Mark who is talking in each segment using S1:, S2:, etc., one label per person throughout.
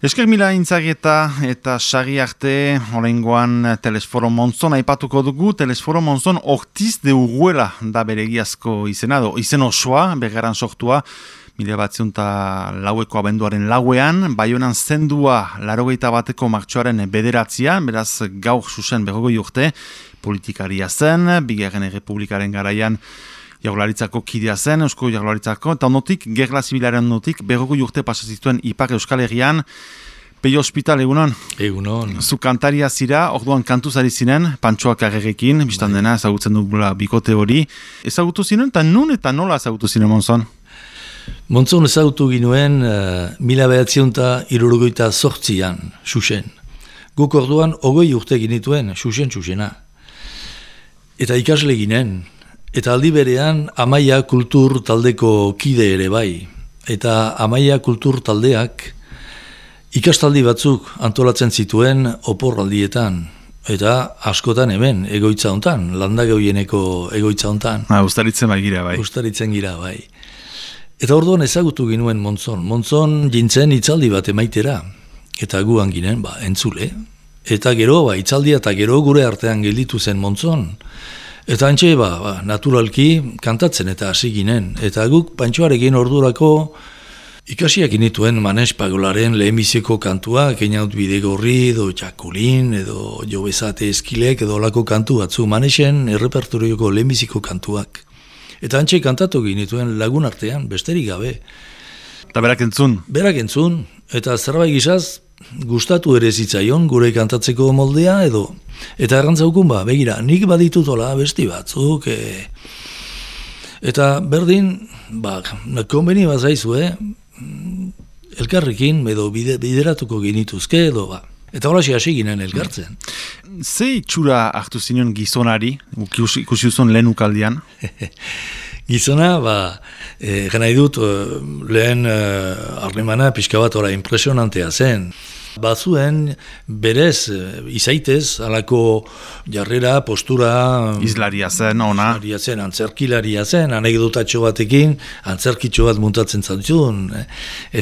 S1: Esker mila intzageta eta sari arte horrengoan Telesforo Monzon aipatuko dugu. Telesforo Monzon ortiz de Uruela da beregiazko izena do. Izen osoa, begaran sortua, mila batziunta laueko abenduaren lauean, baionan zendua larogeita bateko martxoaren bederatzean, beraz gaur susen berrogoi urte, politikaria zen, bigarren errepublikaren garaian, jaularitzako kidea zen, eusko jaularitzako, eta onotik, gerla zibilaren onotik, berrogu urte pasazituen Ipar Euskal Herrian, Peio Hospital, egunon?
S2: Egunon.
S1: Zu kantaria zira, orduan kantuzari zinen, pantsoak agerrekin, biztan bai. dena, ezagutzen dugula bikote hori. Ezagutu zinen, eta nun eta nola ezagutu zinen, Monzon?
S2: Monzon ezagutu ginuen, uh, mila behatziunta irurugoita sortzian, Xuxen. Guk orduan, ogoi urte ginituen, Xuxen, Xuxena. Eta ikasle ginen, Eta aldi berean Amaia Kultur taldeko kide ere bai. Eta Amaia Kultur taldeak ikastaldi batzuk antolatzen zituen oporraldietan. Eta askotan hemen, egoitza hontan, landagoieneko egoitza hontan.
S1: Ha, ustaritzen bai gira bai.
S2: Ustaritzen gira bai. Eta orduan ezagutu ginuen Montzon. Montzon jintzen itzaldi bat emaitera. Eta guan ginen, ba, entzule. Eta gero, ba, itzaldia eta gero gure artean gelditu zen Montzon. Eta antxe, ba, ba, naturalki kantatzen eta hasi ginen. Eta guk pantxoarekin ordurako ikasiak inituen manes pagolaren lehenbiziko kantua, keinaut bidegorri, edo txakulin, edo jo bezate eskilek, edo lako kantu batzu manesen errepertorioko lehenbiziko kantuak. Eta antxe kantatu ginituen lagun artean, besterik gabe.
S1: Eta berak entzun?
S2: Berak entzun, eta zerbait gizaz, gustatu ere zitzaion gure kantatzeko moldea edo eta errantzaukun ba, begira, nik baditutola besti batzuk e, eta berdin ba, konbeni bat zaizu eh? elkarrekin edo bide, bideratuko genituzke edo ba Eta hola hasi ginen elgartzen.
S1: Ze itxura hartu zinen gizonari, ikusi uzun lehen ukaldian?
S2: Gizona, ba, e, gana idut, e, lehen e, arnemana pixka bat ora impresionantea zen. Bazuen berez eh, izaitez alako jarrera, postura...
S1: Izlaria zen, ona?
S2: Izlaria zen, antzerkilaria zen, anekdotatxo batekin, antzerkitxo bat muntatzen zantzun. Eh?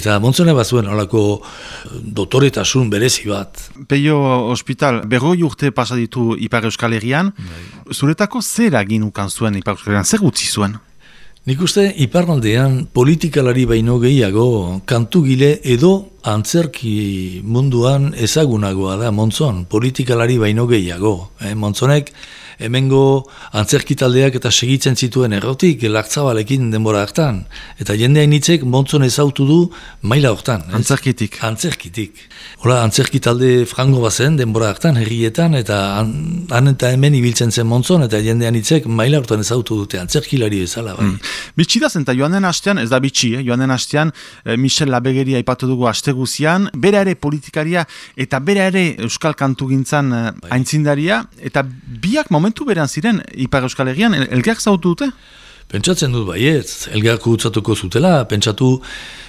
S2: Eta montzone bazuen alako eh, dotoretasun berezi bat.
S1: Peio Hospital, berroi urte pasaditu Ipar Euskal Herrian, bai. zuretako zer agin ukan zuen Ipar Euskal Herrian, zer gutzi zuen?
S2: Nik uste, iparraldean politikalari baino gehiago kantugile edo antzerki munduan ezagunagoa da Montzon, politikalari baino gehiago. Eh, Montzonek hemengo antzerkitaldeak eta segitzen zituen errotik lartzabalekin denbora hartan. Eta jendea initzek montzon ezautu du maila hortan.
S1: Antzerkitik.
S2: Antzerkitik. Hola, antzerkitalde frango bazen denbora hartan, herrietan, eta han eta hemen ibiltzen zen montzon, eta jendean initzek maila hortan ezautu dute antzerkilari bezala. Bai. Mm.
S1: Bitsi da zen, eta joan den hastean, ez da bitxi, eh? joan den hastean, eh, Michel Labegeria ipatu dugu haste guzian, bere ere politikaria, eta bere ere euskal kantu gintzan eh, bai. aintzindaria, eta biak moment momentu beran ziren Ipar Euskal Herrian, elgeak zautu dute?
S2: Pentsatzen dut baiet, elgeak utzatuko zutela, pentsatu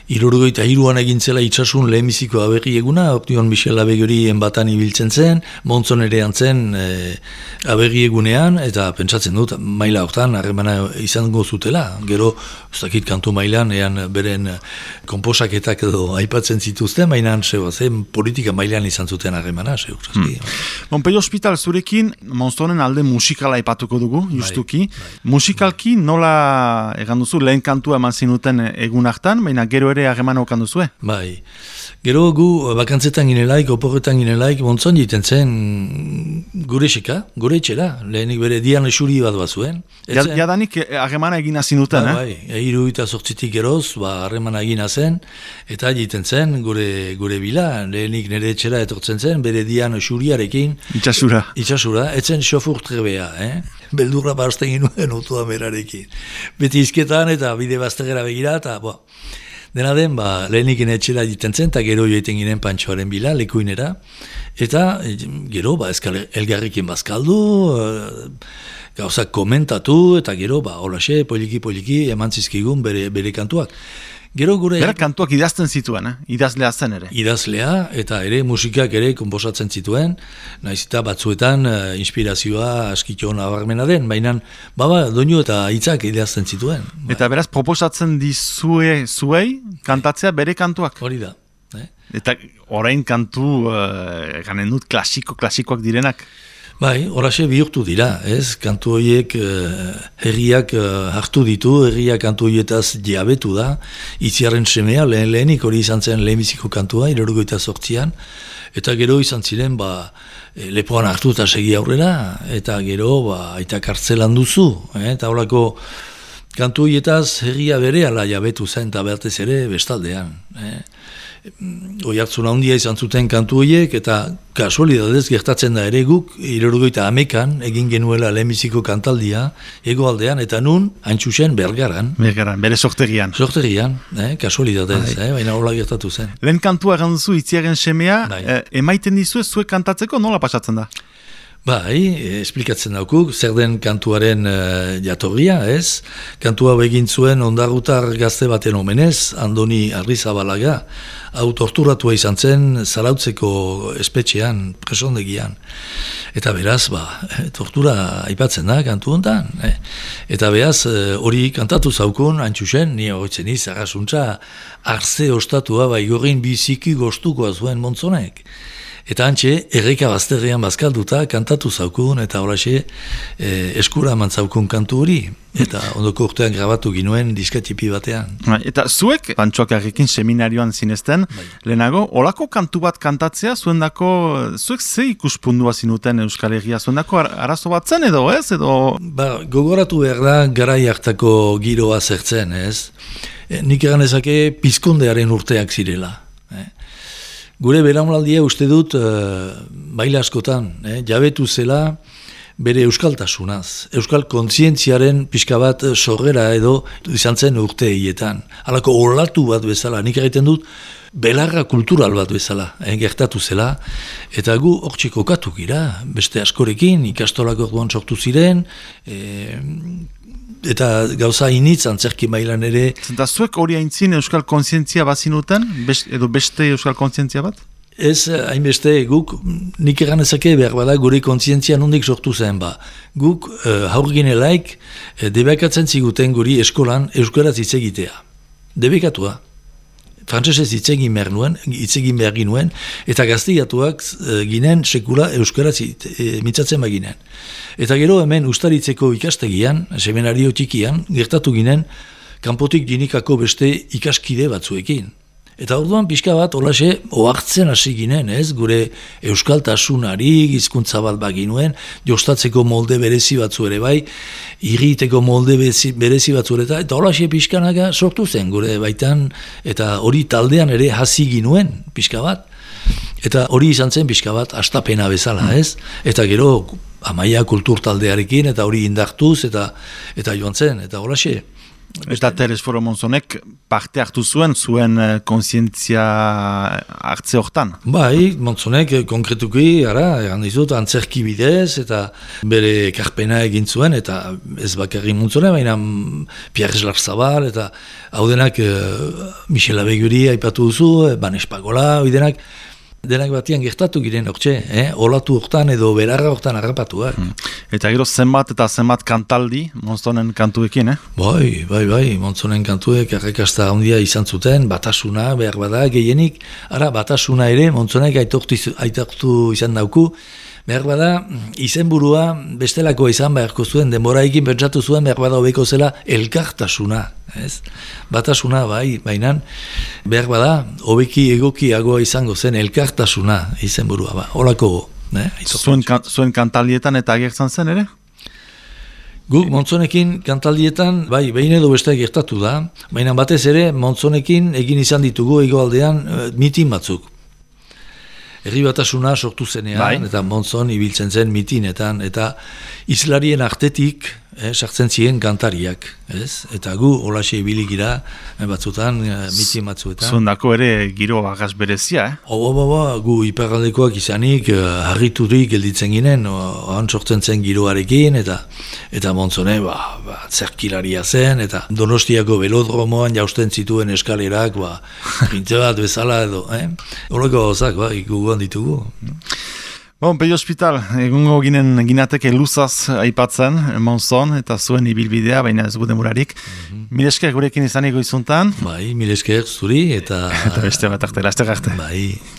S2: Irurgoita hiruan egin zela itxasun lehenbiziko aberri eguna, option Michel abegori enbatan ibiltzen zen, montzon ere antzen e, aberri egunean, eta pentsatzen dut, maila hortan, harremana izango zutela. Gero, ustakit kantu mailan, ean beren komposaketak edo aipatzen zituzten, mainan, zeba, zen politika mailan izan zuten harremana, zeu,
S1: hmm. Hospital zurekin, monzonen alde musikala aipatuko dugu, bai, justuki. Bai, Musikalki, nola egan duzu, lehen kantua eman zinuten egun hartan, baina gero ere hageman okan duzue?
S2: Bai. Gero gu bakantzetan ginelaik, oporretan ginelaik, montzon jiten zen gure xeka, gure etxera, lehenik bere dian esuri bat bat zuen.
S1: Jadanik ja hagemana egin azin duten,
S2: ba, eh? Bai, eiru eta sortzitik eroz, ba, harremana egin zen, eta jiten zen gure, gure bila, lehenik nire etxera etortzen zen, bere dian esuriarekin.
S1: Itxasura.
S2: Itxasura, etzen xofur trebea, eh? Beldurra barzten ginuen otu amerarekin. Beti izketan eta bide baztegera begira, eta, bo, Dena den, ba, lehenik etxera egiten zen, eta gero joiten ginen pantxoaren bila, lekuinera. Eta gero, ba, ezkal elgarrikin bazkaldu, e, gauzak komentatu, eta gero, ba, holaxe, poliki-poliki, eman zizkigun bere, bere kantuak.
S1: Gero gure... Bera kantuak idazten zituen, eh? idazlea zen ere.
S2: Idazlea, eta ere musikak ere komposatzen zituen, naiz eta batzuetan uh, inspirazioa askitxo nabarmena den, baina baba doinu eta hitzak idazten zituen.
S1: Eta beraz proposatzen dizue zuei kantatzea bere kantuak.
S2: Hori da. Eh?
S1: Eta orain kantu, uh, ganen dut, klasiko, klasikoak direnak?
S2: Bai, horaxe bihurtu dira, ez? Kantu horiek uh, herriak uh, hartu ditu, herriak kantu horietaz diabetu da, itziaren semea, lehen lehenik hori izan zen lehenbiziko kantua, irorgoita sortzian, eta gero izan ziren, ba, e, lepoan hartu eta segi aurrera, eta gero, ba, aita kartzelan duzu, eh? eta horako kantu horietaz herria bere ala jabetu zen, eta bertez ere bestaldean, eh? Oi hartzun handia izan zuten kantu horiek, eta kasualidadez gertatzen da ere guk, irorgoita amekan, egin genuela lehenbiziko kantaldia, egoaldean, eta nun, haintxusen, bergaran.
S1: Bergaran, bere sorterian.
S2: Sorterian, eh, kasualidadez, bai. eh, baina hola gertatu zen.
S1: Lehen kantua ganduzu itziaren semea, bai. eh, emaiten dizu zuek kantatzeko, nola pasatzen da?
S2: Bai, esplikatzen daukuk, zer den kantuaren uh, jatorria, ez? Kantua begin zuen ondarrutar gazte baten omenez, Andoni Arrizabalaga, hau torturatua izan zen zarautzeko espetxean, presondegian. Eta beraz, ba, tortura aipatzen da kantu hontan. Eh? Eta beraz, eh, hori kantatu zaukun, antxusen, ni horitzen iz, arze ostatua, bai, gorin biziki goztukoa zuen montzonek. Eta antxe, erreka bazterrean bazkalduta, kantatu zaukun, eta horaxe, eh, eskura eman zaukun kantu hori. Eta ondoko urtean grabatu ginuen diskatipi batean.
S1: Bai, eta zuek, pantxoak errekin seminarioan zinezten, bai. lehenago, olako kantu bat kantatzea, zuen dako, zuek ze ikuspundua zinuten Euskal Herria, zuen dako arazo bat zen edo ez? Edo...
S2: Ba, gogoratu behar da, gara hartako giroa zertzen, ez? E, nik egan ezake, pizkondearen urteak zirela. Eh? Gure beraunaldia uste dut uh, baila askotan, eh, jabetu zela bere euskaltasunaz. Euskal kontzientziaren pixka bat sorrera edo izan zen urte hietan. Halako olatu bat bezala, nik egiten dut, belarra kultural bat bezala, eh, gertatu zela, eta gu hortxiko katu gira, beste askorekin, ikastolako duan sortu ziren, eh, eta gauza initz antzerki mailan ere.
S1: Zenta zuek hori haintzin euskal kontzientzia bazinuten, edo beste euskal kontzientzia bat?
S2: Ez, hainbeste, guk nik egan ezake behar bada gure kontzientzia nondik sortu zen ba. Guk uh, haur ginelaik uh, debekatzen ziguten guri eskolan euskaraz hitz egitea. Debekatua. Frantzesez hitz egin behar nuen, hitz egin behar ginuen, eta gaztiatuak uh, ginen sekula euskaraz uh, mitzatzen baginen. Eta gero hemen ustaritzeko ikastegian, seminario txikian, gertatu ginen, kanpotik dinikako beste ikaskide batzuekin. Eta orduan pixka bat, olaxe, oartzen hasi ginen, ez? Gure euskaltasunari, gizkuntza bat baginuen, jostatzeko molde berezi batzu ere bai, irriteko molde berezi batzu ere, eta olaxe pixkanaga sortu zen gure baitan, eta hori taldean ere hasi ginuen, pixka bat. Eta hori izan zen pixka bat, astapena bezala, ez? Eta gero, amaia kultur taldearekin eta hori indartuz eta eta joan zen, eta horaxe.
S1: Eta Teres Foro Monzonek parte hartu zuen, zuen uh, konsientzia hartze hortan?
S2: Bai, Monzonek eh, konkretuki, ara, egan dizut, antzerki bidez, eta bere karpena egin zuen, eta ez bakarri Monzonek, baina mm, Pierre Eslarzabal, eta hau denak uh, Michel Abeguri aipatu duzu, Ban Espagola, hau denak, batian gertatu giren hortxe, eh? olatu hortan edo berarra hortan harrapatu. Eh? Hmm.
S1: Eta gero zenbat eta zenbat kantaldi Monzonen kantuekin, eh?
S2: Bai, bai, bai, Monzonen kantuek errekasta handia izan zuten, batasuna, behar bada, gehienik, ara, batasuna ere, Monzonek aitortu izan dauku, behar bada, izenburua bestelako izan beharko zuen, denboraikin pentsatu zuen behar bada hobeko zela elkartasuna, ez? Batasuna, bai, baina behar bada, hobeki egokiagoa izango zen elkartasuna izenburua, ba, holako
S1: ne? Zuen, zuen kantalietan eta agertzen zen ere?
S2: Guk Montzonekin kantaldietan, bai, behin edo beste gertatu da, baina batez ere Montzonekin egin izan ditugu egoaldean uh, mitin batzuk. Herri batasuna sortu zenean, bai. eta Monzon ibiltzen zen mitinetan, eta islarien artetik, eh, sartzen ziren kantariak, ez? Eta gu, holaxe ibilikira, eh, batzutan, eh, mitin batzuetan.
S1: Zundako ere giro agaz berezia, eh?
S2: Oba, ba, ba, gu iparaldekoak izanik, eh, harriturik gelditzen ginen, oan sortzen zen giroarekin, eta eta montzone, ba, ba, zerkilaria zen, eta donostiako belodromoan jausten zituen eskalerak, ba, printze bat bezala edo, eh? Horreko gauzak, ba, ikuguan ditugu.
S1: Bon, Pei Hospital, egungo ginen ginateke luzaz aipatzen, monzon, eta zuen ibilbidea, baina ez guden murarik. Mm -hmm. gurekin izan izuntan.
S2: Bai, milesker zuri, eta...
S1: eta beste bat arte, laste
S2: Bai.